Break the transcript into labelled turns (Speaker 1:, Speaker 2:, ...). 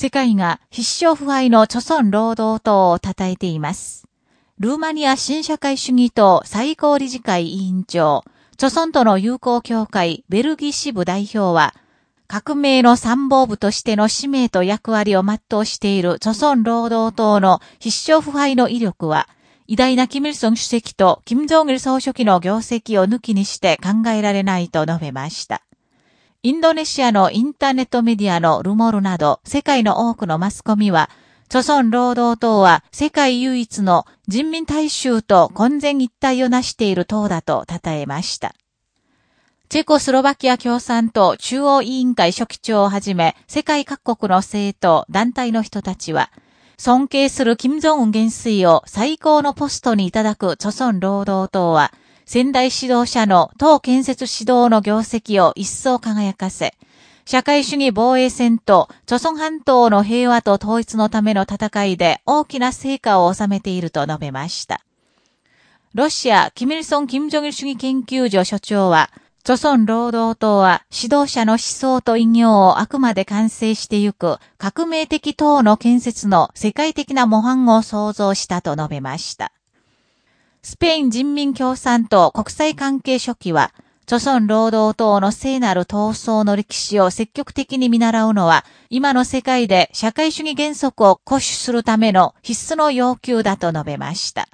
Speaker 1: 世界が必勝腐敗の著村労働党を称えています。ルーマニア新社会主義党最高理事会委員長、著村との友好協会ベルギー支部代表は、革命の参謀部としての使命と役割を全うしている著村労働党の必勝腐敗の威力は、偉大なキム・イルソン主席とキム・ジョン・イル総書記の業績を抜きにして考えられないと述べました。インドネシアのインターネットメディアのルモルなど世界の多くのマスコミは、著村労働党は世界唯一の人民大衆と混然一体を成している党だと称えました。チェコスロバキア共産党中央委員会書記長をはじめ世界各国の政党、団体の人たちは、尊敬する金正恩元帥を最高のポストにいただく著村労働党は、先代指導者の党建設指導の業績を一層輝かせ、社会主義防衛戦と、著村半島の平和と統一のための戦いで大きな成果を収めていると述べました。ロシア、キミルソン・キム・ジョギル主義研究所所長は、著村労働党は指導者の思想と異業をあくまで完成してゆく革命的党の建設の世界的な模範を創造したと述べました。スペイン人民共産党国際関係書記は、著村労働党の聖なる闘争の歴史を積極的に見習うのは、今の世界で社会主義原則を固守するための必須の要求だと述べました。